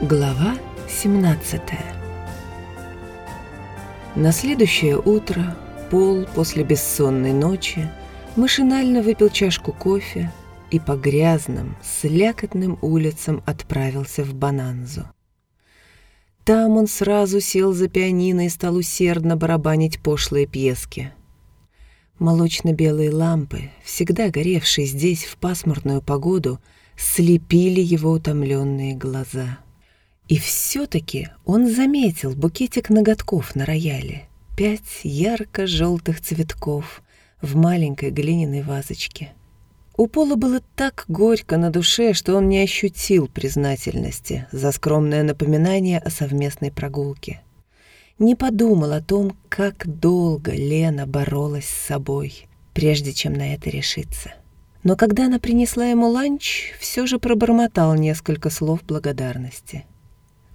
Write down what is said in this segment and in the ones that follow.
Глава 17 На следующее утро Пол после бессонной ночи машинально выпил чашку кофе и по грязным, слякотным улицам отправился в Бананзу. Там он сразу сел за пианино и стал усердно барабанить пошлые пьески. Молочно-белые лампы, всегда горевшие здесь в пасмурную погоду, слепили его утомленные глаза. И все-таки он заметил букетик ноготков на рояле. Пять ярко-желтых цветков в маленькой глиняной вазочке. У Пола было так горько на душе, что он не ощутил признательности за скромное напоминание о совместной прогулке. Не подумал о том, как долго Лена боролась с собой, прежде чем на это решиться. Но когда она принесла ему ланч, все же пробормотал несколько слов благодарности —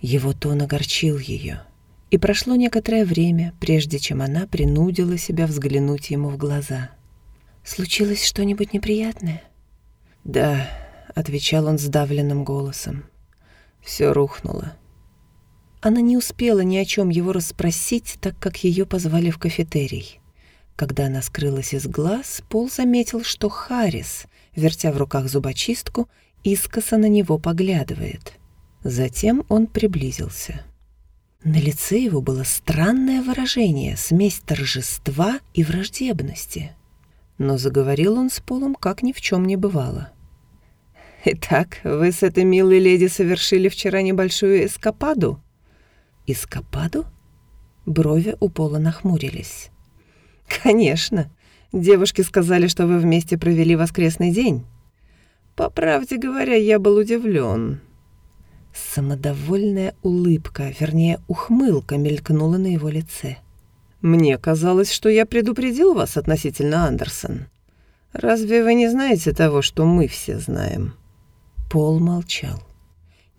его тон огорчил ее, и прошло некоторое время, прежде чем она принудила себя взглянуть ему в глаза. «Случилось что-нибудь неприятное?» «Да», — отвечал он сдавленным голосом. «Все рухнуло». Она не успела ни о чем его расспросить, так как ее позвали в кафетерий. Когда она скрылась из глаз, Пол заметил, что Харрис, вертя в руках зубочистку, искоса на него поглядывает — Затем он приблизился. На лице его было странное выражение, смесь торжества и враждебности. Но заговорил он с Полом, как ни в чем не бывало. «Итак, вы с этой милой леди совершили вчера небольшую эскападу?» «Эскападу?» Брови у Пола нахмурились. «Конечно. Девушки сказали, что вы вместе провели воскресный день. По правде говоря, я был удивлен. Самодовольная улыбка, вернее, ухмылка мелькнула на его лице. «Мне казалось, что я предупредил вас относительно Андерсон. Разве вы не знаете того, что мы все знаем?» Пол молчал.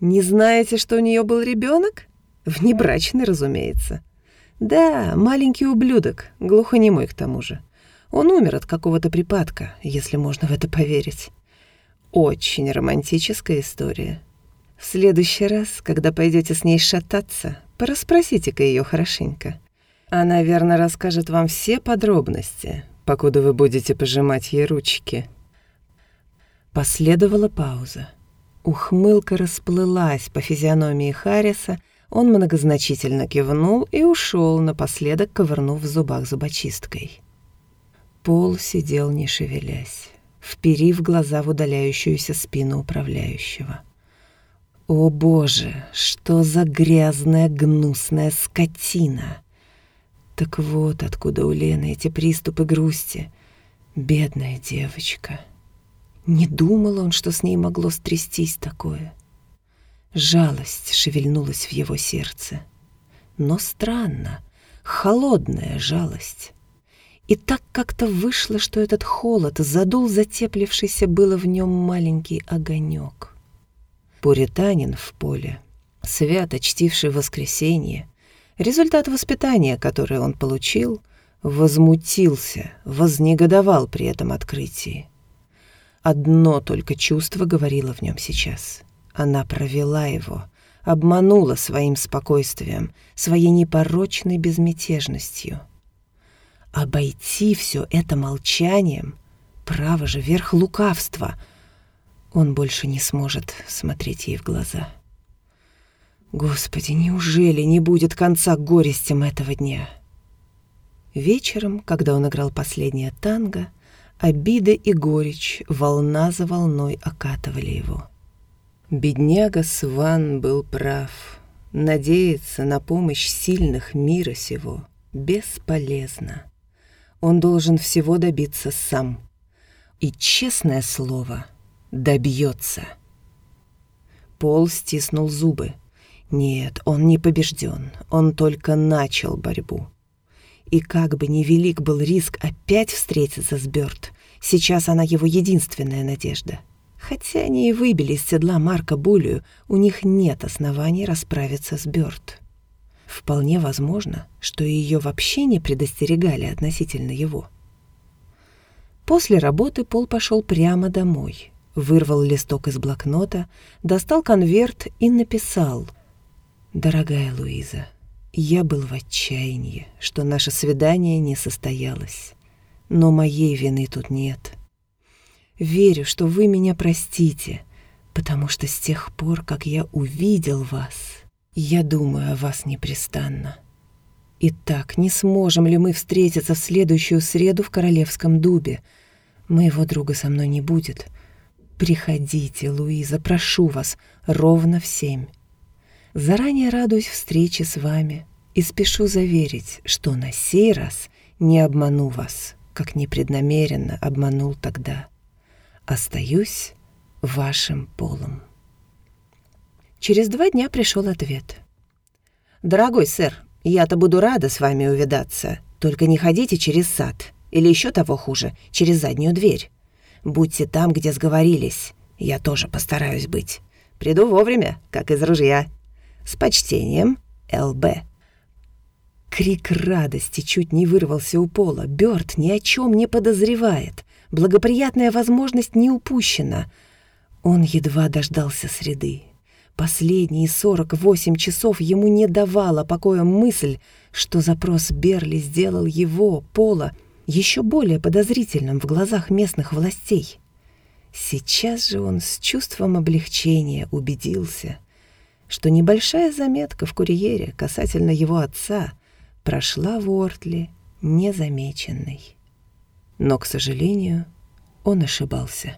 «Не знаете, что у нее был ребенок? Внебрачный, разумеется. Да, маленький ублюдок, глухонемой к тому же. Он умер от какого-то припадка, если можно в это поверить. Очень романтическая история. В следующий раз, когда пойдете с ней шататься, порасспросите-ка ее хорошенько. Она, верно, расскажет вам все подробности, покуда вы будете пожимать ей ручки». Последовала пауза. Ухмылка расплылась по физиономии Харриса, он многозначительно кивнул и ушел, напоследок ковырнув в зубах зубочисткой. Пол сидел, не шевелясь, вперив глаза в удаляющуюся спину управляющего. О боже, что за грязная, гнусная скотина! Так вот откуда у Лены эти приступы грусти. Бедная девочка. Не думал он, что с ней могло стрястись такое. Жалость шевельнулась в его сердце. Но странно, холодная жалость. И так как-то вышло, что этот холод задул затеплившийся было в нем маленький огонек пуританин в поле, свято чтивший воскресенье, результат воспитания, которое он получил, возмутился, вознегодовал при этом открытии. Одно только чувство говорило в нем сейчас. Она провела его, обманула своим спокойствием, своей непорочной безмятежностью. Обойти все это молчанием — право же, верх лукавства — он больше не сможет смотреть ей в глаза. Господи, неужели не будет конца горестям этого дня? Вечером, когда он играл последнее танго, обида и горечь волна за волной окатывали его. Бедняга Сван был прав. Надеяться на помощь сильных мира сего бесполезно. Он должен всего добиться сам. И, честное слово, добьется. Пол стиснул зубы. Нет, он не побежден, он только начал борьбу. И как бы ни велик был риск опять встретиться с Бёрд, сейчас она его единственная надежда. Хотя они и выбили из седла Марка Булию, у них нет оснований расправиться с Бёрд. Вполне возможно, что ее вообще не предостерегали относительно его. После работы Пол пошел прямо домой — вырвал листок из блокнота, достал конверт и написал «Дорогая Луиза, я был в отчаянии, что наше свидание не состоялось, но моей вины тут нет. Верю, что вы меня простите, потому что с тех пор, как я увидел вас, я думаю о вас непрестанно. Итак, не сможем ли мы встретиться в следующую среду в Королевском дубе? Моего друга со мной не будет. Приходите, Луиза, прошу вас, ровно в семь. Заранее радуюсь встрече с вами и спешу заверить, что на сей раз не обману вас, как непреднамеренно обманул тогда. Остаюсь вашим полом. Через два дня пришел ответ. «Дорогой сэр, я-то буду рада с вами увидаться, только не ходите через сад, или еще того хуже, через заднюю дверь. Будьте там, где сговорились, я тоже постараюсь быть. Приду вовремя, как из ружья. С почтением, ЛБ». Крик радости чуть не вырвался у пола. Бёрд ни о чем не подозревает. Благоприятная возможность не упущена. Он едва дождался среды. Последние 48 часов ему не давала покоя мысль, что запрос Берли сделал его, Пола, еще более подозрительным в глазах местных властей. Сейчас же он с чувством облегчения убедился, что небольшая заметка в курьере касательно его отца прошла в Ортли незамеченной. Но, к сожалению, он ошибался.